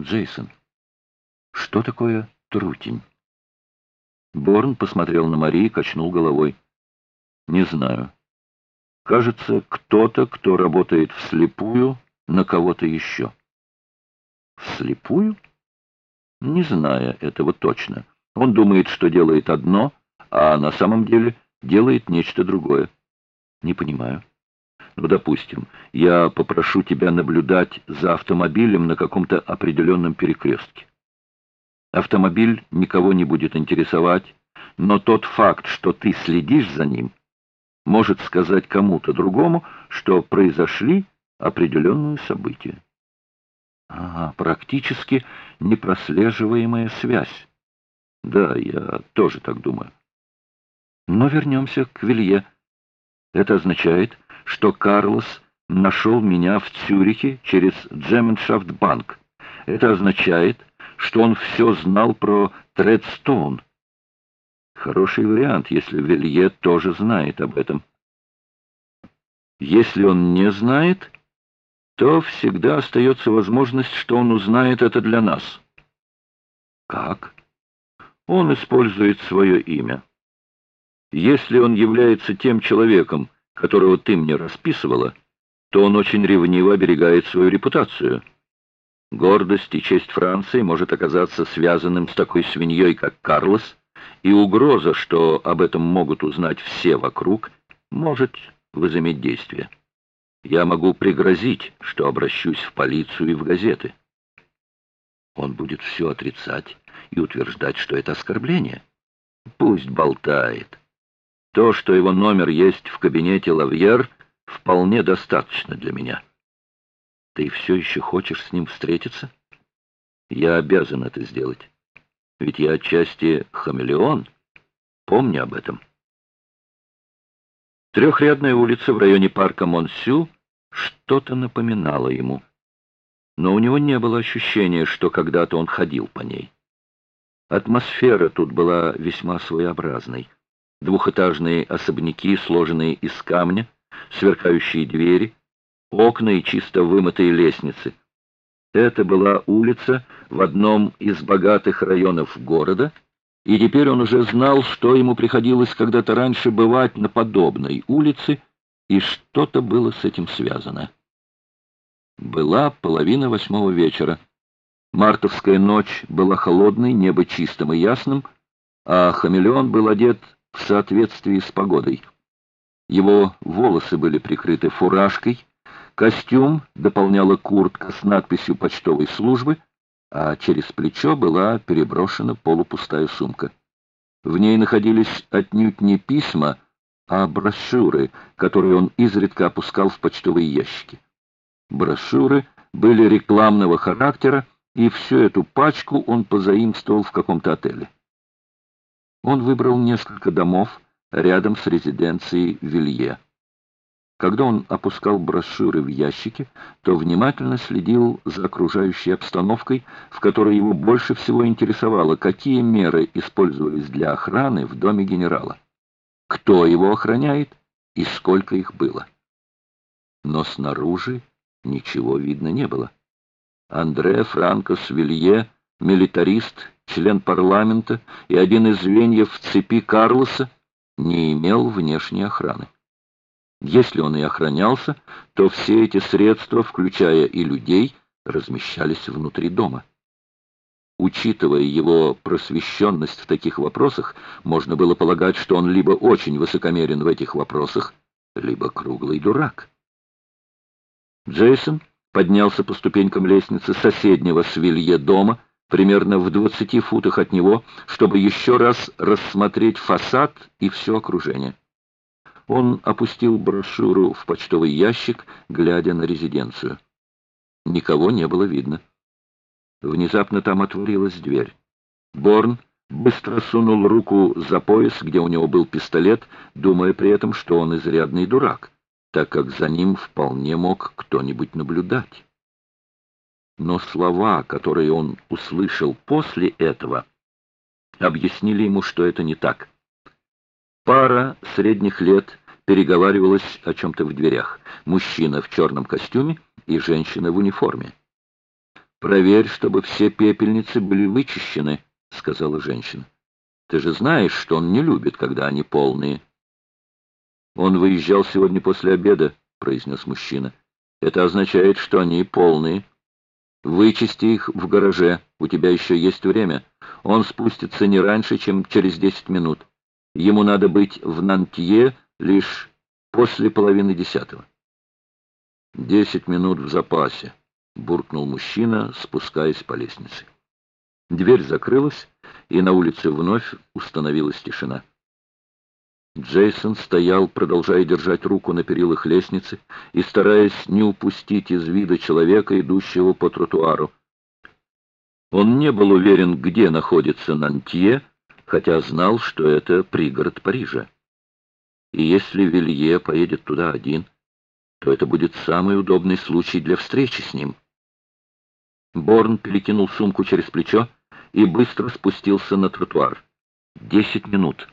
Джейсон, что такое трутень? Борн посмотрел на Мари и качнул головой. Не знаю. Кажется, кто-то, кто работает вслепую на кого-то еще. Вслепую? Не зная этого точно. Он думает, что делает одно, а на самом деле делает нечто другое. Не понимаю. Ну, допустим, я попрошу тебя наблюдать за автомобилем на каком-то определенном перекрестке. Автомобиль никого не будет интересовать, но тот факт, что ты следишь за ним, может сказать кому-то другому, что произошли определенные события. Ага, практически непрослеживаемая связь. Да, я тоже так думаю. Но вернемся к Вилье. Это означает, что Карлос нашел меня в Цюрихе через Джеменшафтбанк. Это означает, что он все знал про Тредстоун. Хороший вариант, если Вилье тоже знает об этом. Если он не знает, то всегда остается возможность, что он узнает это для нас. Как? Он использует свое имя. Если он является тем человеком, которого ты мне расписывала, то он очень ревниво оберегает свою репутацию. Гордость и честь Франции может оказаться связанным с такой свиньей, как Карлос, и угроза, что об этом могут узнать все вокруг, может возыметь действие. Я могу пригрозить, что обращусь в полицию и в газеты. Он будет все отрицать и утверждать, что это оскорбление. Пусть болтает. То, что его номер есть в кабинете Лавьер, вполне достаточно для меня. Ты все еще хочешь с ним встретиться? Я обязан это сделать. Ведь я отчасти хамелеон. Помни об этом. Трехрядная улица в районе парка Монсю что-то напоминала ему. Но у него не было ощущения, что когда-то он ходил по ней. Атмосфера тут была весьма своеобразной двухэтажные особняки, сложенные из камня, сверкающие двери, окна и чисто вымытые лестницы. Это была улица в одном из богатых районов города, и теперь он уже знал, что ему приходилось когда-то раньше бывать на подобной улице, и что-то было с этим связано. Была половина восьмого вечера. Мартовская ночь была холодной, небо чистым и ясным, а хамелеон был одет в соответствии с погодой. Его волосы были прикрыты фуражкой, костюм дополняла куртка с надписью почтовой службы, а через плечо была переброшена полупустая сумка. В ней находились отнюдь не письма, а брошюры, которые он изредка опускал в почтовые ящики. Брошюры были рекламного характера, и всю эту пачку он позаимствовал в каком-то отеле. Он выбрал несколько домов рядом с резиденцией Вилье. Когда он опускал брошюры в ящики, то внимательно следил за окружающей обстановкой, в которой его больше всего интересовало, какие меры использовались для охраны в доме генерала, кто его охраняет и сколько их было. Но снаружи ничего видно не было. Андре Франкос Вилье, милитарист, член парламента и один из звеньев в цепи Карлоса, не имел внешней охраны. Если он и охранялся, то все эти средства, включая и людей, размещались внутри дома. Учитывая его просвещенность в таких вопросах, можно было полагать, что он либо очень высокомерен в этих вопросах, либо круглый дурак. Джейсон поднялся по ступенькам лестницы соседнего с дома, примерно в 20 футах от него, чтобы еще раз рассмотреть фасад и все окружение. Он опустил брошюру в почтовый ящик, глядя на резиденцию. Никого не было видно. Внезапно там отворилась дверь. Борн быстро сунул руку за пояс, где у него был пистолет, думая при этом, что он изрядный дурак, так как за ним вполне мог кто-нибудь наблюдать но слова, которые он услышал после этого, объяснили ему, что это не так. Пара средних лет переговаривалась о чем-то в дверях. Мужчина в черном костюме и женщина в униформе. «Проверь, чтобы все пепельницы были вычищены», — сказала женщина. «Ты же знаешь, что он не любит, когда они полные». «Он выезжал сегодня после обеда», — произнес мужчина. «Это означает, что они полные. Вычисти их в гараже, у тебя еще есть время. Он спустится не раньше, чем через десять минут. Ему надо быть в Нантье лишь после половины десятого». «Десять минут в запасе», — буркнул мужчина, спускаясь по лестнице. Дверь закрылась, и на улице вновь установилась тишина. Джейсон стоял, продолжая держать руку на перилах лестницы и стараясь не упустить из вида человека, идущего по тротуару. Он не был уверен, где находится Нантье, хотя знал, что это пригород Парижа. И если Вилье поедет туда один, то это будет самый удобный случай для встречи с ним. Борн перекинул сумку через плечо и быстро спустился на тротуар. Десять минут.